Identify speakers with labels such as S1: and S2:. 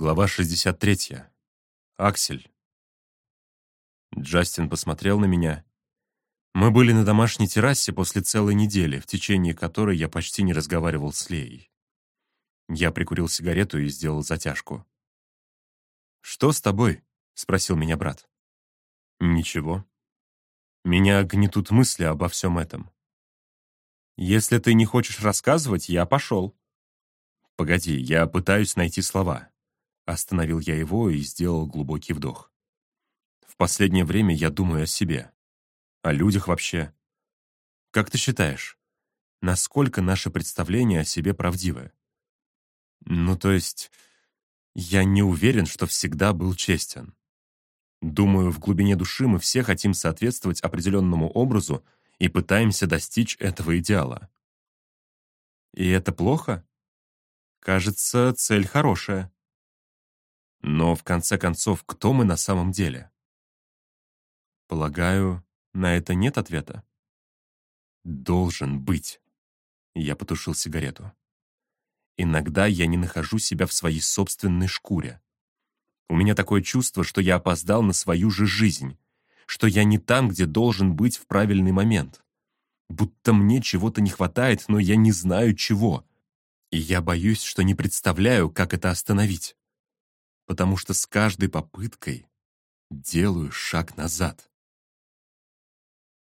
S1: Глава 63. Аксель. Джастин посмотрел на меня. Мы были на домашней террасе после целой недели, в течение которой я почти не разговаривал с Леей. Я прикурил сигарету и сделал затяжку. «Что с тобой?» — спросил меня брат. «Ничего. Меня гнетут мысли обо всем этом. Если ты не хочешь рассказывать, я пошел». «Погоди, я пытаюсь найти слова». Остановил я его и сделал глубокий вдох. В последнее время я думаю о себе. О людях вообще. Как ты считаешь, насколько наше представление о себе правдивое? Ну, то есть, я не уверен, что всегда был честен. Думаю, в глубине души мы все хотим соответствовать определенному образу и пытаемся достичь этого идеала. И это плохо? Кажется, цель хорошая. Но, в конце концов, кто мы на самом деле? Полагаю, на это нет ответа? Должен быть. Я потушил сигарету. Иногда я не нахожу себя в своей собственной шкуре. У меня такое чувство, что я опоздал на свою же жизнь, что я не там, где должен быть в правильный момент. Будто мне чего-то не хватает, но я не знаю чего. И я боюсь, что не представляю, как это остановить потому что с каждой попыткой делаю шаг назад.